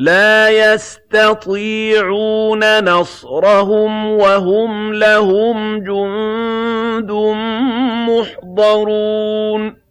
لَا يَسْتَطِيعُونَ نَصْرَهُمْ وَهُمْ لَهُمْ جُندٌ مُّحْضَرُونَ.